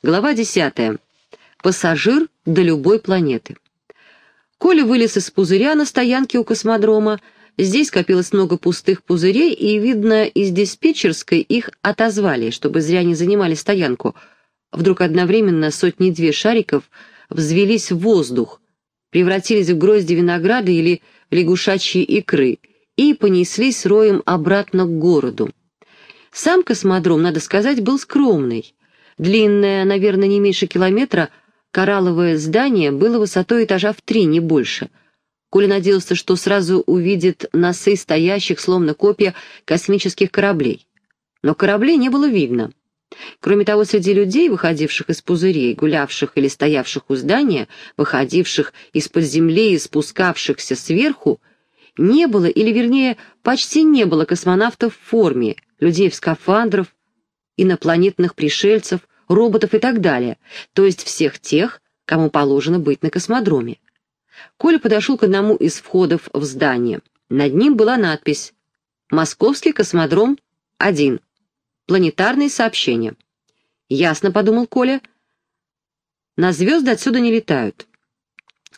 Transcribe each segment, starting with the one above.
Глава 10. Пассажир до любой планеты. Коля вылез из пузыря на стоянке у космодрома. Здесь копилось много пустых пузырей, и, видно, из диспетчерской их отозвали, чтобы зря не занимали стоянку. Вдруг одновременно сотни-две шариков взвелись в воздух, превратились в грозди винограда или лягушачьи икры и понеслись роем обратно к городу. Сам космодром, надо сказать, был скромный. Длинное, наверное, не меньше километра, коралловое здание было высотой этажа в три, не больше. Коля надеялся, что сразу увидит носы стоящих, словно копья, космических кораблей. Но кораблей не было видно. Кроме того, среди людей, выходивших из пузырей, гулявших или стоявших у здания, выходивших из-под земли и спускавшихся сверху, не было, или вернее, почти не было космонавтов в форме, людей в скафандрах, инопланетных пришельцев, роботов и так далее, то есть всех тех, кому положено быть на космодроме. Коля подошел к одному из входов в здание. Над ним была надпись «Московский космодром 1. Планетарные сообщения». «Ясно», — подумал Коля. «На звезды отсюда не летают.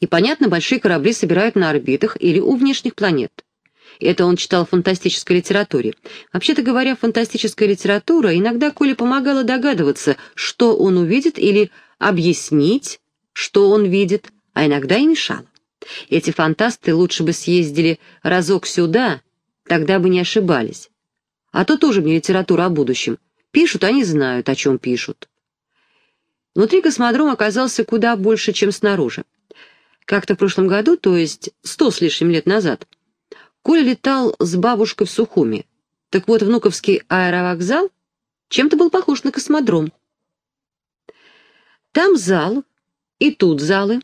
И, понятно, большие корабли собирают на орбитах или у внешних планет. Это он читал в фантастической литературе. Вообще-то говоря, фантастическая литература иногда Коле помогала догадываться, что он увидит, или объяснить, что он видит, а иногда и мешала. Эти фантасты лучше бы съездили разок сюда, тогда бы не ошибались. А то тоже мне литература о будущем. Пишут, они знают, о чем пишут. Внутри космодрома оказался куда больше, чем снаружи. Как-то в прошлом году, то есть сто с лишним лет назад, Коля летал с бабушкой в Сухуми. Так вот, внуковский аэровокзал чем-то был похож на космодром. Там зал, и тут залы.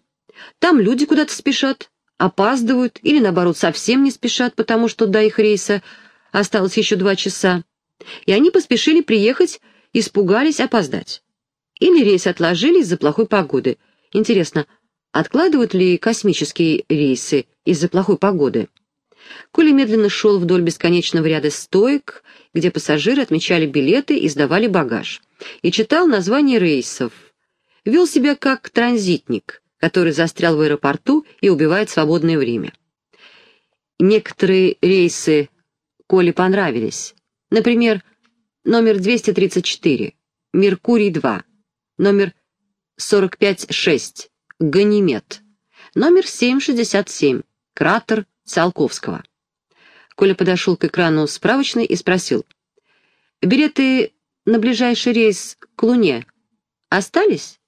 Там люди куда-то спешат, опаздывают или, наоборот, совсем не спешат, потому что до их рейса осталось еще два часа. И они поспешили приехать, испугались опоздать. Или рейс отложили из-за плохой погоды. Интересно, откладывают ли космические рейсы из-за плохой погоды? Коля медленно шел вдоль бесконечного ряда стоек, где пассажиры отмечали билеты и сдавали багаж, и читал названия рейсов. Вел себя как транзитник, который застрял в аэропорту и убивает свободное время. Некоторые рейсы Коле понравились. Например, номер 234, Меркурий-2, номер 45-6, Ганимед, номер 767, Кратер Циолковского. Коля подошел к экрану справочной и спросил. «Билеты на ближайший рейс к Луне остались?»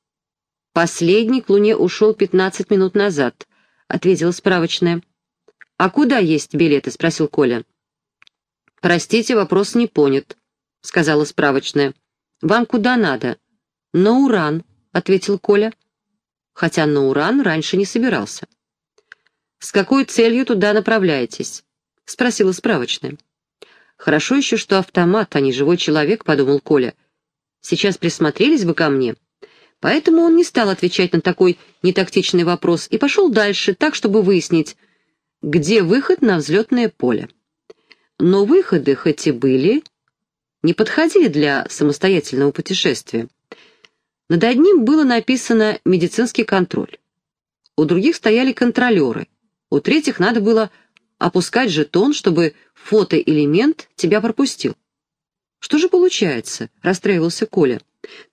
«Последний к Луне ушел 15 минут назад», — ответила справочная. «А куда есть билеты?» — спросил Коля. «Простите, вопрос не понят», — сказала справочная. «Вам куда надо?» «На Уран», — ответил Коля. Хотя на Уран раньше не собирался. «С какой целью туда направляетесь?» — спросила справочная. «Хорошо еще, что автомат, а не живой человек», — подумал Коля. «Сейчас присмотрелись бы ко мне». Поэтому он не стал отвечать на такой нетактичный вопрос и пошел дальше, так, чтобы выяснить, где выход на взлетное поле. Но выходы, хоть и были, не подходили для самостоятельного путешествия. Над одним было написано «медицинский контроль». У других стояли контролеры — у третьих надо было опускать жетон, чтобы фотоэлемент тебя пропустил. «Что же получается?» — расстраивался Коля.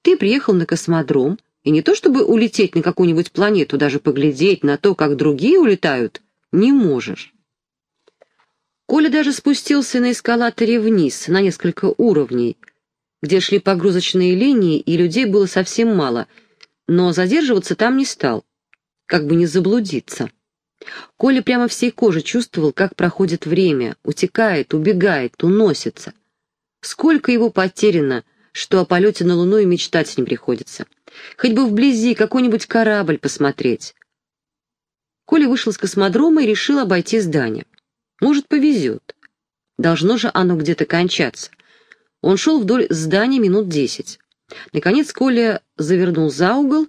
«Ты приехал на космодром, и не то чтобы улететь на какую-нибудь планету, даже поглядеть на то, как другие улетают, не можешь». Коля даже спустился на эскалаторе вниз, на несколько уровней, где шли погрузочные линии, и людей было совсем мало, но задерживаться там не стал, как бы не заблудиться. Коля прямо всей кожей чувствовал, как проходит время, утекает, убегает, уносится. Сколько его потеряно, что о полете на Луну и мечтать не приходится. Хоть бы вблизи какой-нибудь корабль посмотреть. Коля вышел с космодрома и решил обойти здание. Может, повезет. Должно же оно где-то кончаться. Он шел вдоль здания минут десять. Наконец Коля завернул за угол,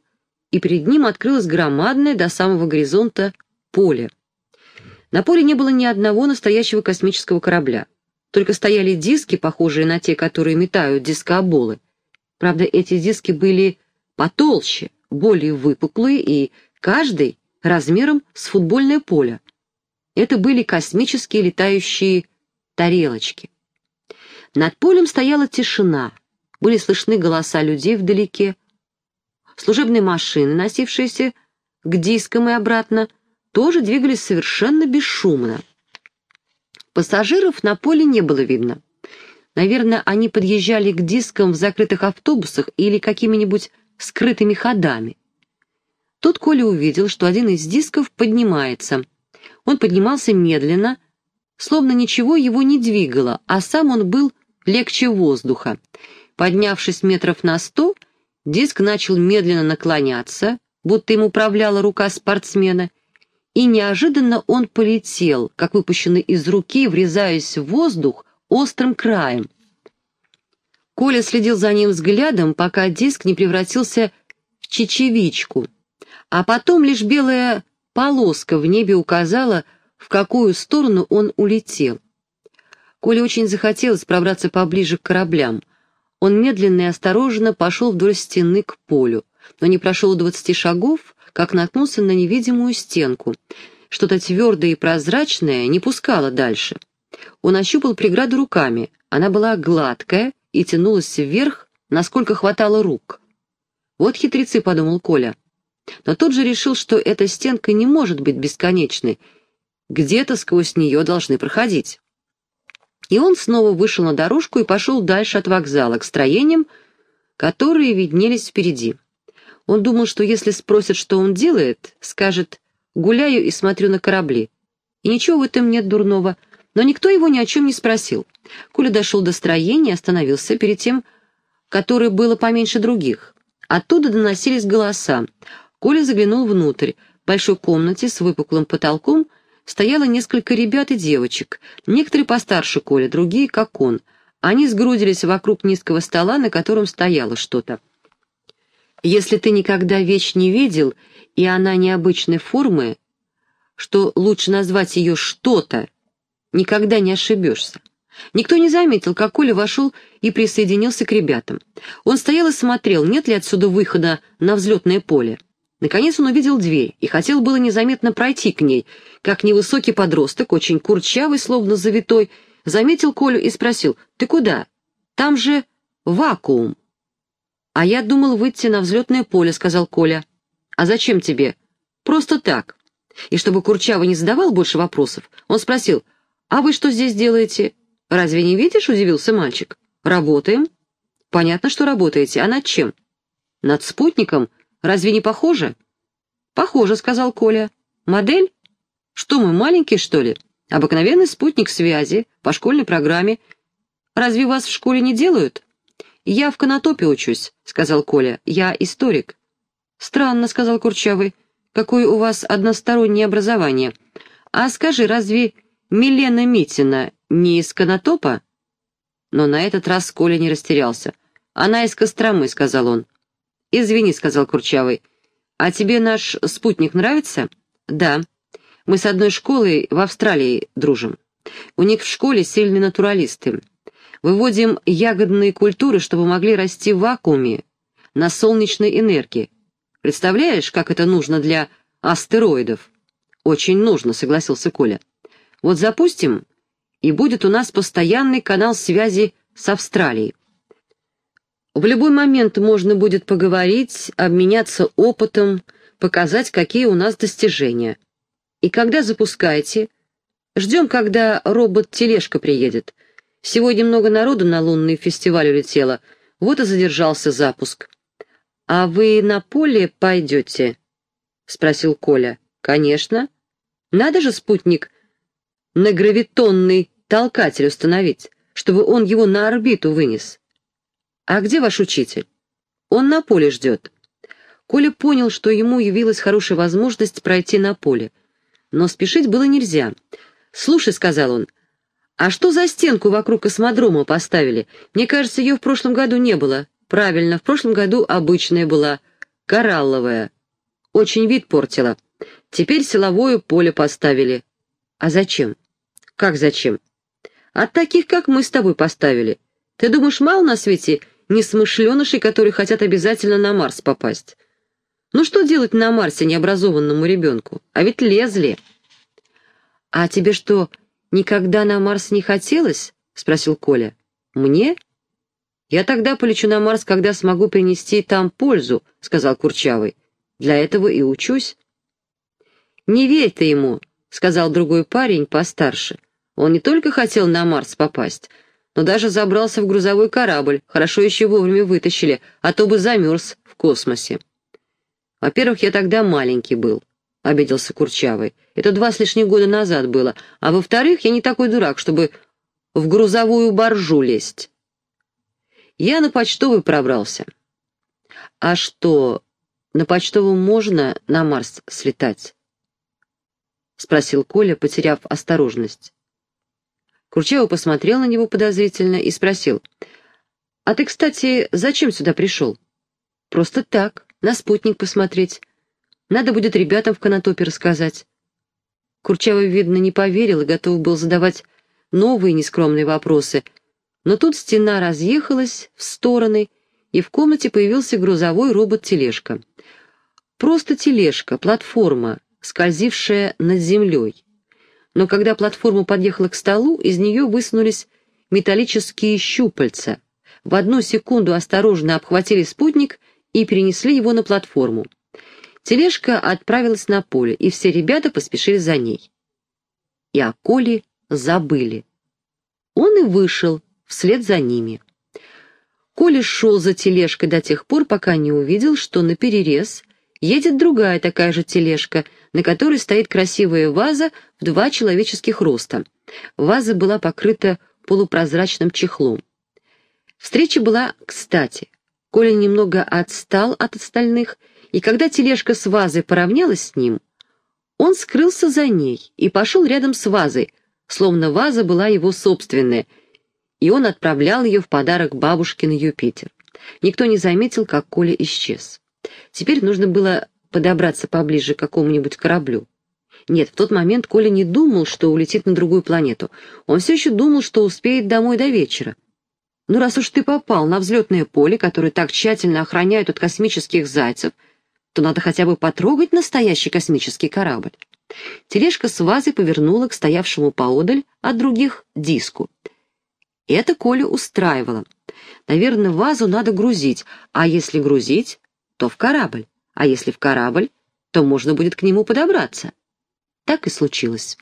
и перед ним открылась громадная до самого горизонта поле. На поле не было ни одного настоящего космического корабля. Только стояли диски, похожие на те, которые метают дискооболы. Правда, эти диски были потолще, более выпуклые и каждый размером с футбольное поле. Это были космические летающие тарелочки. Над полем стояла тишина, были слышны голоса людей вдалеке. Служебные машины, носившиеся к дискам и обратно, тоже двигались совершенно бесшумно. Пассажиров на поле не было видно. Наверное, они подъезжали к дискам в закрытых автобусах или какими-нибудь скрытыми ходами. Тут Коля увидел, что один из дисков поднимается. Он поднимался медленно, словно ничего его не двигало, а сам он был легче воздуха. Поднявшись метров на сто, диск начал медленно наклоняться, будто им управляла рука спортсмена, и неожиданно он полетел, как выпущенный из руки, врезаясь в воздух острым краем. Коля следил за ним взглядом, пока диск не превратился в чечевичку, а потом лишь белая полоска в небе указала, в какую сторону он улетел. Коле очень захотелось пробраться поближе к кораблям. Он медленно и осторожно пошел вдоль стены к полю, но не прошел двадцати шагов, как наткнулся на невидимую стенку. Что-то твердое и прозрачное не пускало дальше. Он ощупал преграду руками. Она была гладкая и тянулась вверх, насколько хватало рук. «Вот хитрецы», — подумал Коля. Но тут же решил, что эта стенка не может быть бесконечной. Где-то сквозь нее должны проходить. И он снова вышел на дорожку и пошел дальше от вокзала, к строениям, которые виднелись впереди. Он думал, что если спросят, что он делает, скажет «гуляю и смотрю на корабли». И ничего в этом нет дурного, но никто его ни о чем не спросил. Коля дошел до строения и остановился перед тем, которое было поменьше других. Оттуда доносились голоса. Коля заглянул внутрь. В большой комнате с выпуклым потолком стояло несколько ребят и девочек, некоторые постарше Коля, другие, как он. Они сгрудились вокруг низкого стола, на котором стояло что-то. Если ты никогда вещь не видел, и она необычной формы, что лучше назвать ее «что-то», никогда не ошибешься. Никто не заметил, как Коля вошел и присоединился к ребятам. Он стоял и смотрел, нет ли отсюда выхода на взлетное поле. Наконец он увидел дверь и хотел было незаметно пройти к ней, как невысокий подросток, очень курчавый, словно завитой, заметил Колю и спросил, «Ты куда? Там же вакуум». «А я думал выйти на взлетное поле», — сказал Коля. «А зачем тебе?» «Просто так». И чтобы Курчавый не задавал больше вопросов, он спросил, «А вы что здесь делаете?» «Разве не видишь?» — удивился мальчик. «Работаем». «Понятно, что работаете. А над чем?» «Над спутником», Разве не похоже?» «Похоже», — сказал Коля. «Модель? Что мы, маленькие, что ли? Обыкновенный спутник связи, по школьной программе. Разве вас в школе не делают?» «Я в Конотопе учусь», — сказал Коля. «Я историк». «Странно», — сказал Курчавый. «Какое у вас одностороннее образование. А скажи, разве Милена Митина не из Конотопа?» Но на этот раз Коля не растерялся. «Она из Костромы», — сказал он. «Извини», — сказал Курчавый. «А тебе наш спутник нравится?» «Да. Мы с одной школой в Австралии дружим. У них в школе сильные натуралисты. Выводим ягодные культуры, чтобы могли расти в вакууме, на солнечной энергии. Представляешь, как это нужно для астероидов?» «Очень нужно», — согласился Коля. «Вот запустим, и будет у нас постоянный канал связи с Австралией. В любой момент можно будет поговорить, обменяться опытом, показать, какие у нас достижения. И когда запускаете? Ждем, когда робот-тележка приедет. Сегодня много народу на лунный фестиваль улетело, вот и задержался запуск. «А вы на поле пойдете?» — спросил Коля. «Конечно. Надо же спутник на гравитонный толкатель установить, чтобы он его на орбиту вынес». «А где ваш учитель?» «Он на поле ждет». Коля понял, что ему явилась хорошая возможность пройти на поле. Но спешить было нельзя. «Слушай», — сказал он, — «а что за стенку вокруг космодрома поставили? Мне кажется, ее в прошлом году не было». «Правильно, в прошлом году обычная была, коралловая. Очень вид портила. Теперь силовое поле поставили». «А зачем?» «Как зачем?» «От таких, как мы с тобой поставили. Ты думаешь, мало на свете несмышленышей, которые хотят обязательно на Марс попасть. Ну что делать на Марсе необразованному ребенку? А ведь лезли. «А тебе что, никогда на Марс не хотелось?» — спросил Коля. «Мне?» «Я тогда полечу на Марс, когда смогу принести там пользу», — сказал Курчавый. «Для этого и учусь». «Не верь ты ему», — сказал другой парень постарше. «Он не только хотел на Марс попасть, но даже забрался в грузовой корабль, хорошо еще вовремя вытащили, а то бы замерз в космосе». «Во-первых, я тогда маленький был», — обиделся Курчавый. «Это два с лишним года назад было. А во-вторых, я не такой дурак, чтобы в грузовую баржу лезть». Я на почтовый пробрался. «А что, на почтовом можно на Марс слетать?» — спросил Коля, потеряв осторожность. Курчавый посмотрел на него подозрительно и спросил. «А ты, кстати, зачем сюда пришел?» «Просто так, на спутник посмотреть. Надо будет ребятам в канатопе рассказать». Курчавый, видно, не поверил и готов был задавать новые нескромные вопросы, но тут стена разъехалась в стороны, и в комнате появился грузовой робот-тележка. Просто тележка, платформа, скользившая над землей. Но когда платформа подъехала к столу, из нее высунулись металлические щупальца. В одну секунду осторожно обхватили спутник и перенесли его на платформу. Тележка отправилась на поле, и все ребята поспешили за ней. И о Коле забыли. Он и вышел вслед за ними. Коля шел за тележкой до тех пор, пока не увидел, что на перерез едет другая такая же тележка, на которой стоит красивая ваза в два человеческих роста. Ваза была покрыта полупрозрачным чехлом. Встреча была кстати. Коля немного отстал от остальных, и когда тележка с вазой поравнялась с ним, он скрылся за ней и пошел рядом с вазой, словно ваза была его собственная, и он отправлял ее в подарок бабушке на Юпитер. Никто не заметил, как Коля исчез. Теперь нужно было подобраться поближе к какому-нибудь кораблю. Нет, в тот момент Коля не думал, что улетит на другую планету. Он все еще думал, что успеет домой до вечера. Ну, раз уж ты попал на взлетное поле, которое так тщательно охраняют от космических зайцев, то надо хотя бы потрогать настоящий космический корабль. Тележка с вазой повернула к стоявшему поодаль от других диску. Это Коля устраивало. Наверное, вазу надо грузить, а если грузить, то в корабль, а если в корабль, то можно будет к нему подобраться. Так и случилось.